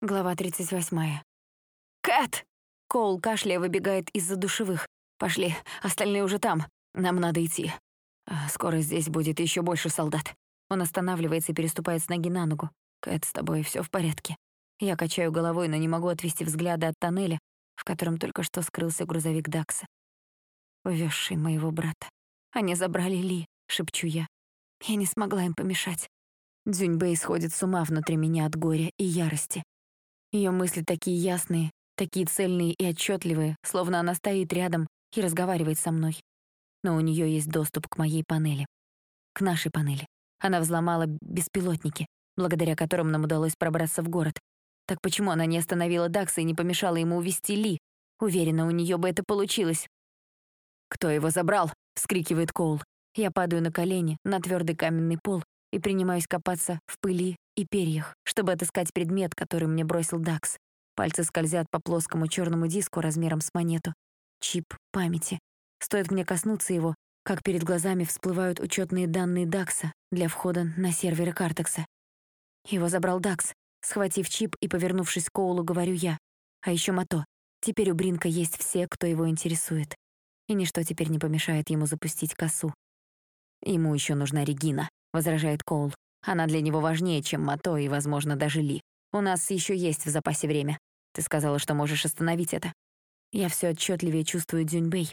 Глава 38. «Кэт!» Коул кашляя выбегает из-за душевых. «Пошли, остальные уже там. Нам надо идти. А, скоро здесь будет еще больше солдат». Он останавливается и переступает с ноги на ногу. «Кэт, с тобой все в порядке?» Я качаю головой, но не могу отвести взгляда от тоннеля, в котором только что скрылся грузовик Дакса. Увезший моего брата. Они забрали Ли, шепчу я. Я не смогла им помешать. Дзюньбэй сходит с ума внутри меня от горя и ярости. Ее мысли такие ясные, такие цельные и отчетливые, словно она стоит рядом и разговаривает со мной. Но у нее есть доступ к моей панели. К нашей панели. Она взломала беспилотники, благодаря которым нам удалось пробраться в город. Так почему она не остановила Дакса и не помешала ему увести Ли? Уверена, у нее бы это получилось. «Кто его забрал?» — вскрикивает Коул. Я падаю на колени, на твердый каменный пол и принимаюсь копаться в пыли и перьях, чтобы отыскать предмет, который мне бросил Дакс. Пальцы скользят по плоскому черному диску размером с монету. Чип памяти. Стоит мне коснуться его, как перед глазами всплывают учетные данные Дакса для входа на серверы Картекса. Его забрал Дакс. Схватив чип и повернувшись к Коулу, говорю я. А еще Мато. Теперь у Бринка есть все, кто его интересует. И ничто теперь не помешает ему запустить косу. Ему еще нужна Регина, возражает Коул. Она для него важнее, чем Мато и, возможно, даже Ли. У нас еще есть в запасе время. Ты сказала, что можешь остановить это. Я все отчетливее чувствую Дзюньбэй.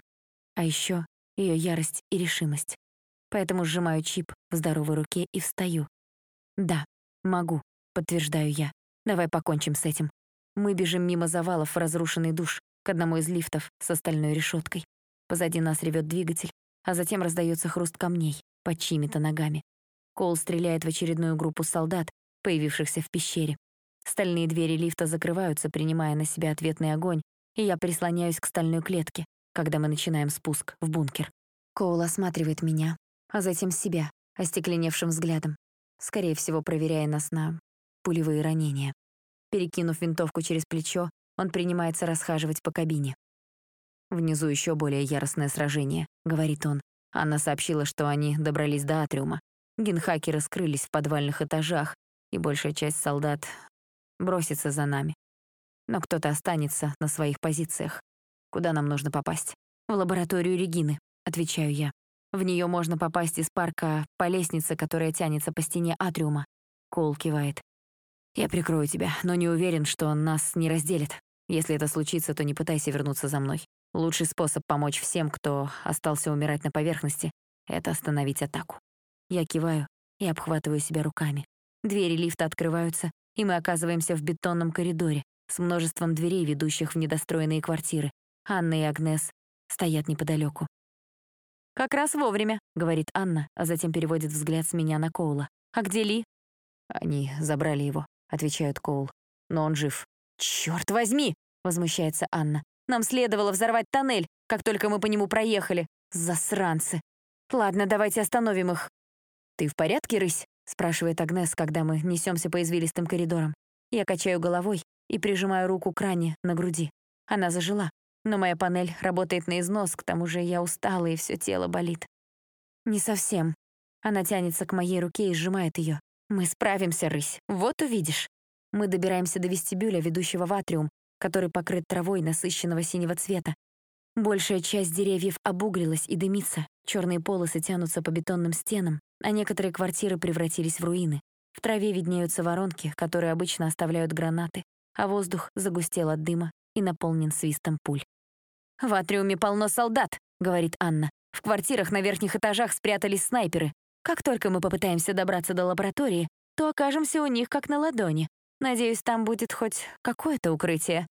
А еще ее ярость и решимость. Поэтому сжимаю чип в здоровой руке и встаю. Да, могу, подтверждаю я. Давай покончим с этим. Мы бежим мимо завалов в разрушенный душ к одному из лифтов с остальной решеткой. Позади нас ревет двигатель, а затем раздается хруст камней под чьими-то ногами. Кол стреляет в очередную группу солдат, появившихся в пещере. Стальные двери лифта закрываются, принимая на себя ответный огонь, и я прислоняюсь к стальной клетке, когда мы начинаем спуск в бункер. Коул осматривает меня, а затем себя, остекленевшим взглядом, скорее всего, проверяя нас на пулевые ранения. Перекинув винтовку через плечо, он принимается расхаживать по кабине. «Внизу еще более яростное сражение», — говорит он. Анна сообщила, что они добрались до Атриума. Генхакеры скрылись в подвальных этажах, и большая часть солдат бросится за нами. Но кто-то останется на своих позициях. Куда нам нужно попасть? В лабораторию Регины, отвечаю я. В нее можно попасть из парка по лестнице, которая тянется по стене атриума. Кол кивает. Я прикрою тебя, но не уверен, что нас не разделит. Если это случится, то не пытайся вернуться за мной. Лучший способ помочь всем, кто остался умирать на поверхности, это остановить атаку. Я киваю и обхватываю себя руками. Двери лифта открываются, и мы оказываемся в бетонном коридоре с множеством дверей, ведущих в недостроенные квартиры. Анна и Агнес стоят неподалеку. «Как раз вовремя», — говорит Анна, а затем переводит взгляд с меня на Коула. «А где Ли?» «Они забрали его», — отвечает Коул. «Но он жив». «Чёрт возьми!» — возмущается Анна. «Нам следовало взорвать тоннель, как только мы по нему проехали. Засранцы! Ладно, давайте остановим их. «Ты в порядке, рысь?» — спрашивает Агнес, когда мы несемся по извилистым коридорам. Я качаю головой и прижимаю руку к ране на груди. Она зажила, но моя панель работает на износ, к тому же я устала и все тело болит. Не совсем. Она тянется к моей руке и сжимает ее. Мы справимся, рысь, вот увидишь. Мы добираемся до вестибюля, ведущего в атриум, который покрыт травой насыщенного синего цвета. Большая часть деревьев обуглилась и дымится, черные полосы тянутся по бетонным стенам, а некоторые квартиры превратились в руины. В траве виднеются воронки, которые обычно оставляют гранаты, а воздух загустел от дыма и наполнен свистом пуль. «В атриуме полно солдат», — говорит Анна. «В квартирах на верхних этажах спрятались снайперы. Как только мы попытаемся добраться до лаборатории, то окажемся у них как на ладони. Надеюсь, там будет хоть какое-то укрытие».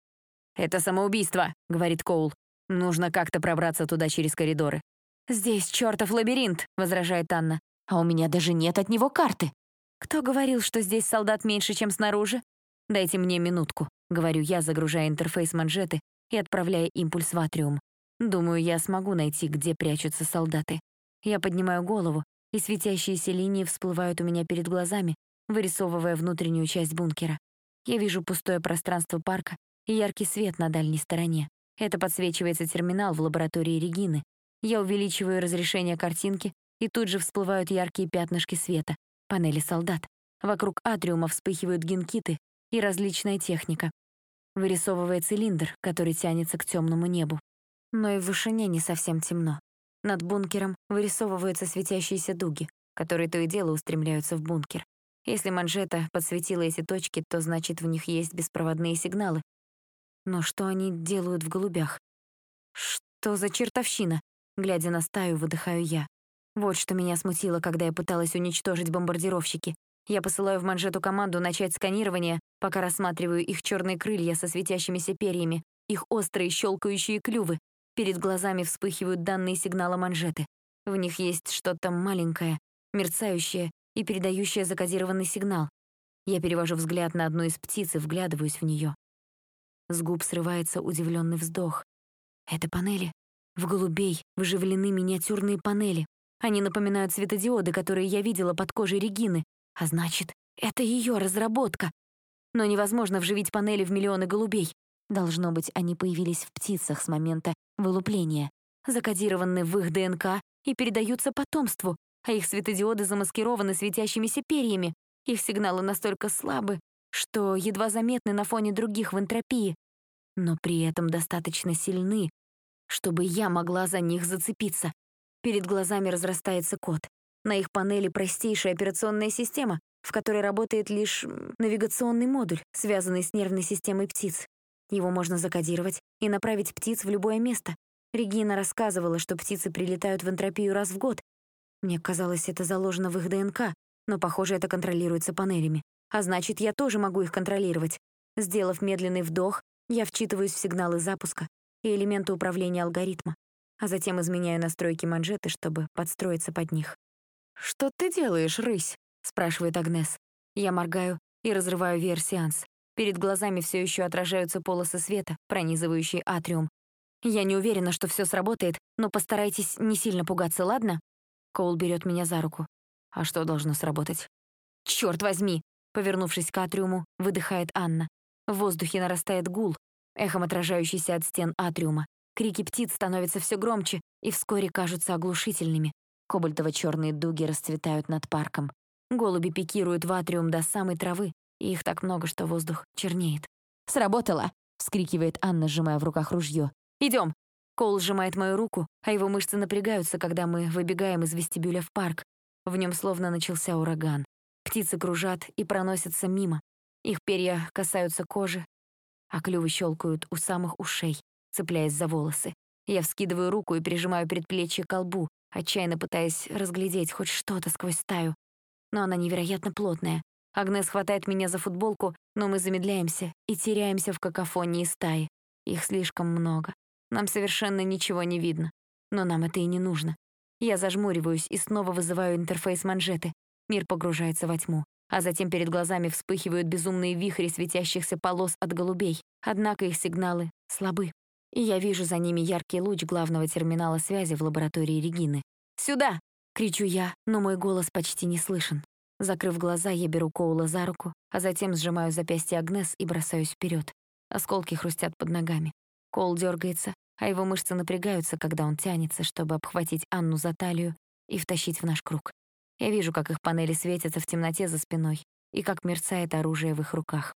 «Это самоубийство», — говорит Коул. «Нужно как-то пробраться туда через коридоры». «Здесь чертов лабиринт», — возражает Анна. А у меня даже нет от него карты. Кто говорил, что здесь солдат меньше, чем снаружи? Дайте мне минутку, говорю я, загружая интерфейс манжеты и отправляя импульс в атриум. Думаю, я смогу найти, где прячутся солдаты. Я поднимаю голову, и светящиеся линии всплывают у меня перед глазами, вырисовывая внутреннюю часть бункера. Я вижу пустое пространство парка и яркий свет на дальней стороне. Это подсвечивается терминал в лаборатории Регины. Я увеличиваю разрешение картинки и тут же всплывают яркие пятнышки света, панели солдат. Вокруг атриума вспыхивают генкиты, и различная техника. Вырисовывая цилиндр, который тянется к темному небу. Но и в вышине не совсем темно. Над бункером вырисовываются светящиеся дуги, которые то и дело устремляются в бункер. Если манжета подсветила эти точки, то значит в них есть беспроводные сигналы. Но что они делают в голубях? Что за чертовщина? Глядя на стаю, выдыхаю я. Вот что меня смутило, когда я пыталась уничтожить бомбардировщики. Я посылаю в манжету команду начать сканирование, пока рассматриваю их черные крылья со светящимися перьями, их острые щелкающие клювы. Перед глазами вспыхивают данные сигнала манжеты. В них есть что-то маленькое, мерцающее и передающее закодированный сигнал. Я перевожу взгляд на одну из птиц и вглядываюсь в нее. С губ срывается удивленный вздох. Это панели. В голубей выживлены миниатюрные панели. Они напоминают светодиоды, которые я видела под кожей Регины, а значит, это ее разработка. Но невозможно вживить панели в миллионы голубей. Должно быть, они появились в птицах с момента вылупления, закодированы в их ДНК и передаются потомству, а их светодиоды замаскированы светящимися перьями. Их сигналы настолько слабы, что едва заметны на фоне других в энтропии, но при этом достаточно сильны, чтобы я могла за них зацепиться. Перед глазами разрастается код. На их панели простейшая операционная система, в которой работает лишь навигационный модуль, связанный с нервной системой птиц. Его можно закодировать и направить птиц в любое место. Регина рассказывала, что птицы прилетают в энтропию раз в год. Мне казалось, это заложено в их ДНК, но, похоже, это контролируется панелями. А значит, я тоже могу их контролировать. Сделав медленный вдох, я вчитываюсь в сигналы запуска и элементы управления алгоритма, а затем изменяю настройки манжеты, чтобы подстроиться под них. «Что ты делаешь, рысь?» — спрашивает Агнес. Я моргаю и разрываю VR-сеанс. Перед глазами все еще отражаются полосы света, пронизывающие атриум. Я не уверена, что все сработает, но постарайтесь не сильно пугаться, ладно? Коул берет меня за руку. А что должно сработать? Черт возьми! Повернувшись к атриуму, выдыхает Анна. В воздухе нарастает гул, эхом отражающийся от стен атриума. Крики птиц становятся все громче и вскоре кажутся оглушительными. Кобальтово-черные дуги расцветают над парком. Голуби пикируют в атриум до самой травы, и их так много, что воздух чернеет. «Сработало!» — вскрикивает Анна, сжимая в руках ружье. «Идем!» Коул сжимает мою руку, а его мышцы напрягаются, когда мы выбегаем из вестибюля в парк. В нем словно начался ураган. Птицы кружат и проносятся мимо. Их перья касаются кожи, а клювы щелкают у самых ушей, цепляясь за волосы. Я вскидываю руку и прижимаю предплечье к колбу, отчаянно пытаясь разглядеть хоть что-то сквозь стаю. Но она невероятно плотная. Агнес хватает меня за футболку, но мы замедляемся и теряемся в какофонии стаи. Их слишком много. Нам совершенно ничего не видно. Но нам это и не нужно. Я зажмуриваюсь и снова вызываю интерфейс манжеты. Мир погружается во тьму, а затем перед глазами вспыхивают безумные вихри светящихся полос от голубей. Однако их сигналы слабы и я вижу за ними яркий луч главного терминала связи в лаборатории Регины. «Сюда!» — кричу я, но мой голос почти не слышен. Закрыв глаза, я беру Коула за руку, а затем сжимаю запястье Агнес и бросаюсь вперед. Осколки хрустят под ногами. Коул дергается, а его мышцы напрягаются, когда он тянется, чтобы обхватить Анну за талию и втащить в наш круг. Я вижу, как их панели светятся в темноте за спиной и как мерцает оружие в их руках.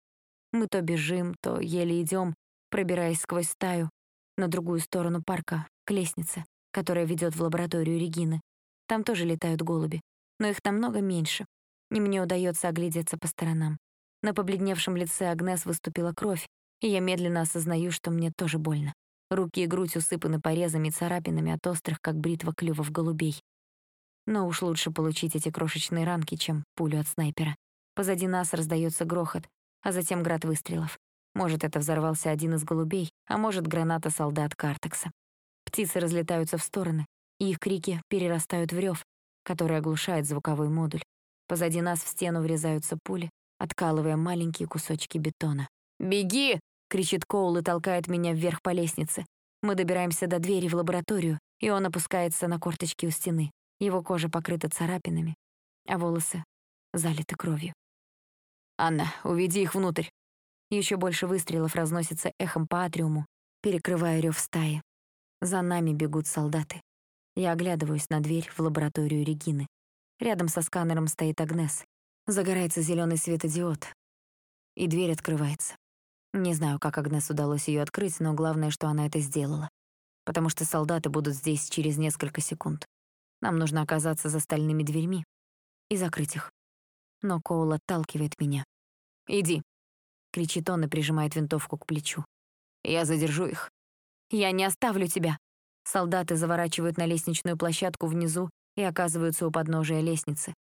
Мы то бежим, то еле идем, пробираясь сквозь стаю, на другую сторону парка, к лестнице, которая ведет в лабораторию Регины. Там тоже летают голуби, но их намного меньше, и мне удается оглядеться по сторонам. На побледневшем лице Агнес выступила кровь, и я медленно осознаю, что мне тоже больно. Руки и грудь усыпаны порезами и царапинами от острых, как бритва клювов голубей. Но уж лучше получить эти крошечные ранки, чем пулю от снайпера. Позади нас раздается грохот, а затем град выстрелов. Может, это взорвался один из голубей, а может, граната солдат Картекса. Птицы разлетаются в стороны, и их крики перерастают в рев, который оглушает звуковой модуль. Позади нас в стену врезаются пули, откалывая маленькие кусочки бетона. «Беги!» — кричит Коул и толкает меня вверх по лестнице. Мы добираемся до двери в лабораторию, и он опускается на корточки у стены. Его кожа покрыта царапинами, а волосы залиты кровью. «Анна, уведи их внутрь», еще больше выстрелов разносится эхом по атриуму, перекрывая рев стаи. За нами бегут солдаты. Я оглядываюсь на дверь в лабораторию Регины. Рядом со сканером стоит Агнес. Загорается зеленый светодиод. и дверь открывается. Не знаю, как Агнес удалось ее открыть, но главное, что она это сделала. Потому что солдаты будут здесь через несколько секунд. Нам нужно оказаться за стальными дверьми и закрыть их. Но Коул отталкивает меня. «Иди», — кричит он и прижимает винтовку к плечу. «Я задержу их». «Я не оставлю тебя». Солдаты заворачивают на лестничную площадку внизу и оказываются у подножия лестницы.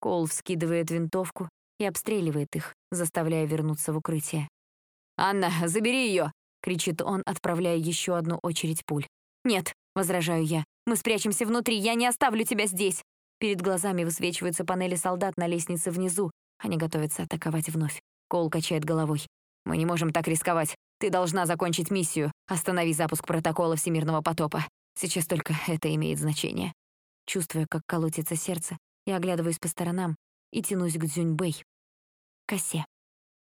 Коул вскидывает винтовку и обстреливает их, заставляя вернуться в укрытие. «Анна, забери ее!» — кричит он, отправляя еще одну очередь пуль. «Нет», — возражаю я, — «мы спрячемся внутри, я не оставлю тебя здесь!» Перед глазами высвечиваются панели солдат на лестнице внизу. Они готовятся атаковать вновь. Коул качает головой. «Мы не можем так рисковать. Ты должна закончить миссию. Останови запуск протокола всемирного потопа. Сейчас только это имеет значение». Чувствуя, как колотится сердце, я оглядываюсь по сторонам и тянусь к Дзюньбэй, косе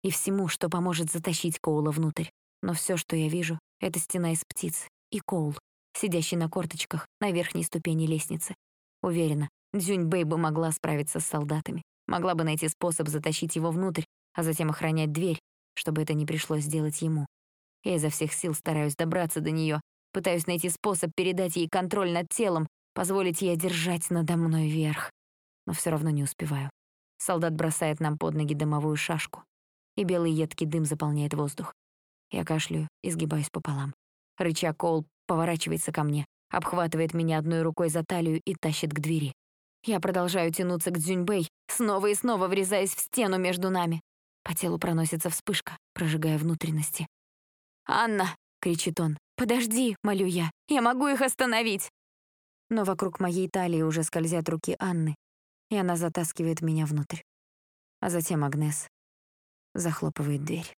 и всему, что поможет затащить Коула внутрь. Но все, что я вижу, — это стена из птиц и Коул, сидящий на корточках на верхней ступени лестницы. Уверена, Дзюньбэй бы могла справиться с солдатами, могла бы найти способ затащить его внутрь, а затем охранять дверь, чтобы это не пришлось сделать ему. Я изо всех сил стараюсь добраться до нее, пытаюсь найти способ передать ей контроль над телом, позволить ей одержать надо мной верх. Но все равно не успеваю. Солдат бросает нам под ноги дымовую шашку, и белый едкий дым заполняет воздух. Я кашляю и сгибаюсь пополам. Рыча Коул поворачивается ко мне, обхватывает меня одной рукой за талию и тащит к двери. Я продолжаю тянуться к Дзюньбэй, снова и снова врезаясь в стену между нами. По телу проносится вспышка, прожигая внутренности. «Анна!» — кричит он. «Подожди!» — молю я. «Я могу их остановить!» Но вокруг моей талии уже скользят руки Анны, и она затаскивает меня внутрь. А затем Агнес захлопывает дверь.